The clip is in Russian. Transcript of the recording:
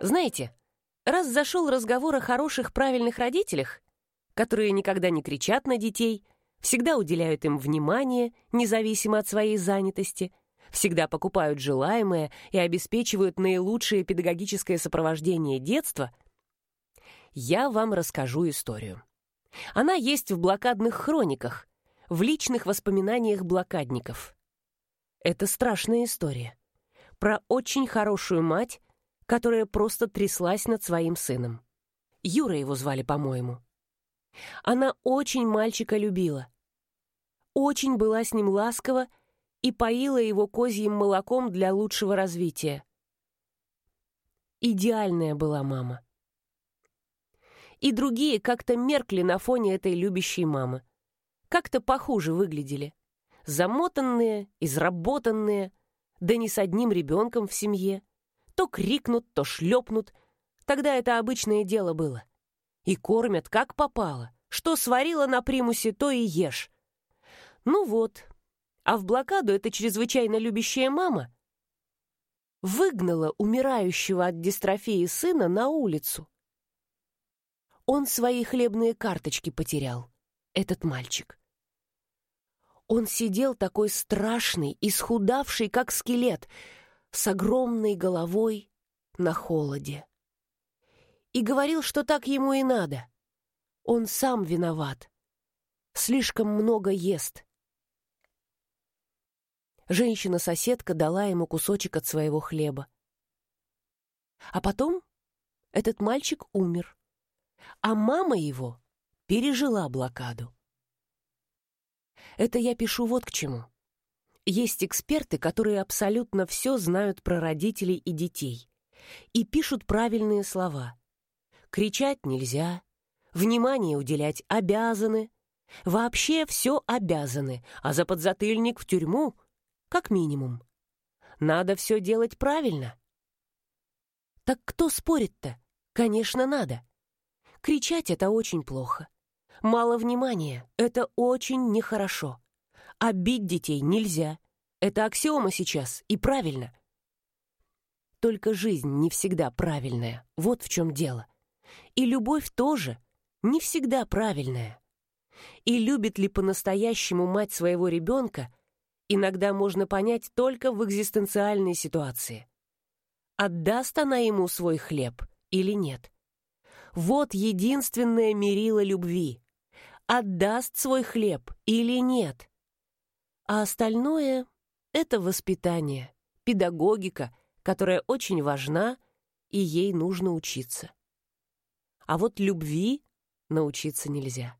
Знаете, раз зашел разговор о хороших, правильных родителях, которые никогда не кричат на детей, всегда уделяют им внимание, независимо от своей занятости, всегда покупают желаемое и обеспечивают наилучшее педагогическое сопровождение детства, я вам расскажу историю. Она есть в блокадных хрониках, в личных воспоминаниях блокадников. Это страшная история. Про очень хорошую мать, которая просто тряслась над своим сыном. Юра его звали, по-моему. Она очень мальчика любила. Очень была с ним ласкова и поила его козьим молоком для лучшего развития. Идеальная была мама. И другие как-то меркли на фоне этой любящей мамы. Как-то похуже выглядели. Замотанные, изработанные, да не с одним ребенком в семье. То крикнут, то шлепнут. Тогда это обычное дело было. И кормят как попало. Что сварила на примусе, то и ешь. Ну вот. А в блокаду эта чрезвычайно любящая мама выгнала умирающего от дистрофии сына на улицу. Он свои хлебные карточки потерял, этот мальчик. Он сидел такой страшный, исхудавший, как скелет, с огромной головой на холоде. И говорил, что так ему и надо. Он сам виноват. Слишком много ест. Женщина-соседка дала ему кусочек от своего хлеба. А потом этот мальчик умер, а мама его пережила блокаду. Это я пишу вот к чему. Есть эксперты, которые абсолютно все знают про родителей и детей и пишут правильные слова. Кричать нельзя, внимание уделять обязаны, вообще все обязаны, а за подзатыльник в тюрьму как минимум. Надо все делать правильно. Так кто спорит-то? Конечно, надо. Кричать — это очень плохо. Мало внимания — это очень нехорошо. А бить детей нельзя. Это аксиома сейчас, и правильно. Только жизнь не всегда правильная, вот в чем дело. И любовь тоже не всегда правильная. И любит ли по-настоящему мать своего ребенка, иногда можно понять только в экзистенциальной ситуации. Отдаст она ему свой хлеб или нет? Вот единственное мерило любви отдаст свой хлеб или нет. А остальное — это воспитание, педагогика, которая очень важна, и ей нужно учиться. А вот любви научиться нельзя.